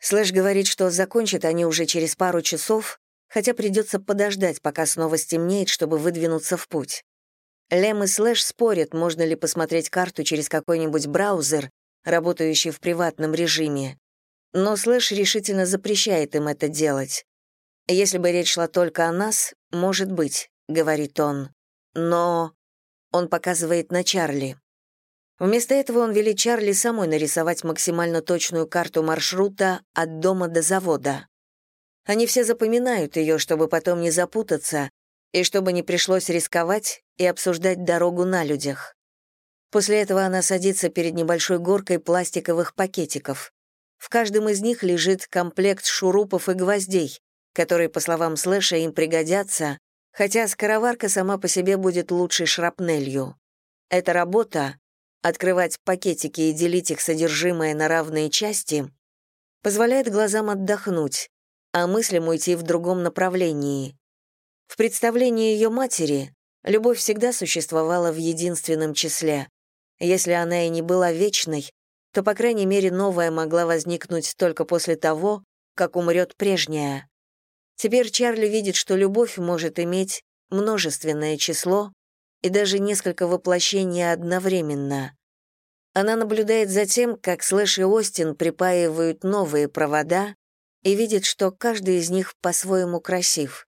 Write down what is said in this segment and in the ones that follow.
Слэш говорит, что закончат они уже через пару часов, хотя придется подождать, пока снова стемнеет, чтобы выдвинуться в путь. Лем и Слэш спорят, можно ли посмотреть карту через какой-нибудь браузер, работающий в приватном режиме. Но Слэш решительно запрещает им это делать. «Если бы речь шла только о нас, может быть», — говорит он. «Но...» — он показывает на Чарли. Вместо этого он велит Чарли самой нарисовать максимально точную карту маршрута от дома до завода. Они все запоминают ее, чтобы потом не запутаться, и чтобы не пришлось рисковать и обсуждать дорогу на людях. После этого она садится перед небольшой горкой пластиковых пакетиков. В каждом из них лежит комплект шурупов и гвоздей, которые, по словам Слэша, им пригодятся, хотя скороварка сама по себе будет лучшей шрапнелью. Эта работа — открывать пакетики и делить их содержимое на равные части — позволяет глазам отдохнуть, а мыслям уйти в другом направлении. В представлении ее матери любовь всегда существовала в единственном числе. Если она и не была вечной, то, по крайней мере, новая могла возникнуть только после того, как умрет прежняя. Теперь Чарли видит, что любовь может иметь множественное число и даже несколько воплощений одновременно. Она наблюдает за тем, как Слэш и Остин припаивают новые провода и видит, что каждый из них по-своему красив.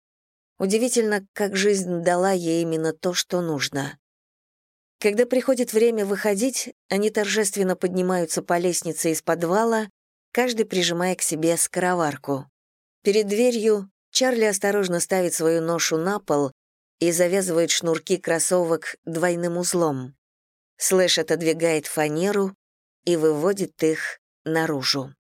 Удивительно, как жизнь дала ей именно то, что нужно. Когда приходит время выходить, они торжественно поднимаются по лестнице из подвала, каждый прижимая к себе скороварку. Перед дверью Чарли осторожно ставит свою ношу на пол и завязывает шнурки кроссовок двойным узлом. Слэш отодвигает фанеру и выводит их наружу.